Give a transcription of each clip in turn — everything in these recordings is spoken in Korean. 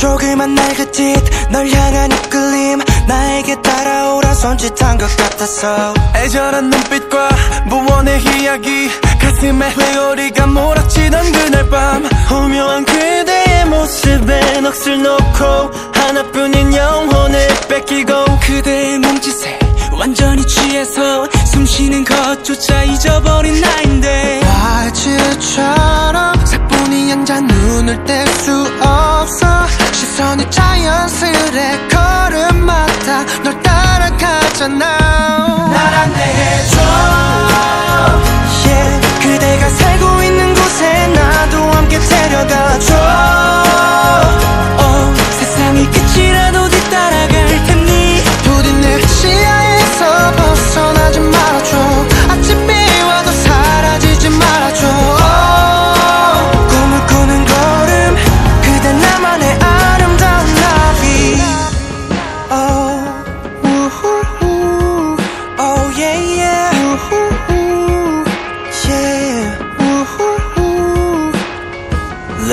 조그만 날 그짓 널 향한 이끌림. 나에게 따라오라. 손짓한 것 같았어 애절한 눈빛과 무언의 이야기. 가슴에 회오리가 몰아치던 그날 밤. 오묘한 그대의 모습에 넋을 놓고 하나뿐인 영혼을 뺏기고 그대의 몸짓에 완전히 취해서 숨쉬는 것조차 잊어버린 나인데. 와즈처럼 사뿐히 앉아 눈을 뗄 따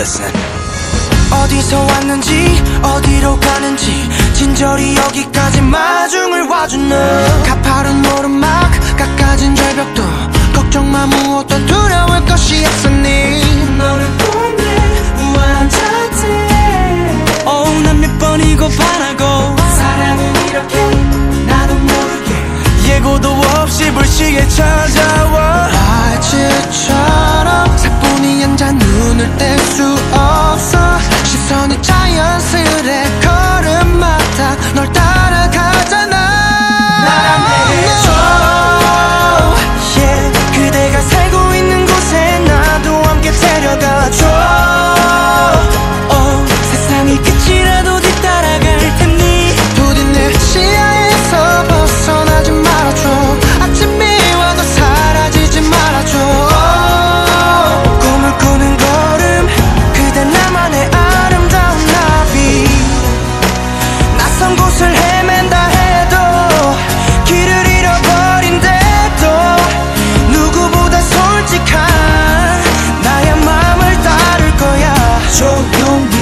Listen. 어디서 왔는지 어디로 가는지 진저리 여기까지 마중을 너 가파른 오르막 깎아진 절벽도 걱정 마 무엇도 두려울 것이 없으니. 너를 보내 우아한 자태 어우 난몇 번이고 반하고. 사랑은 이렇게 나도 모르게 예고도 없이 불시에 찾아 거야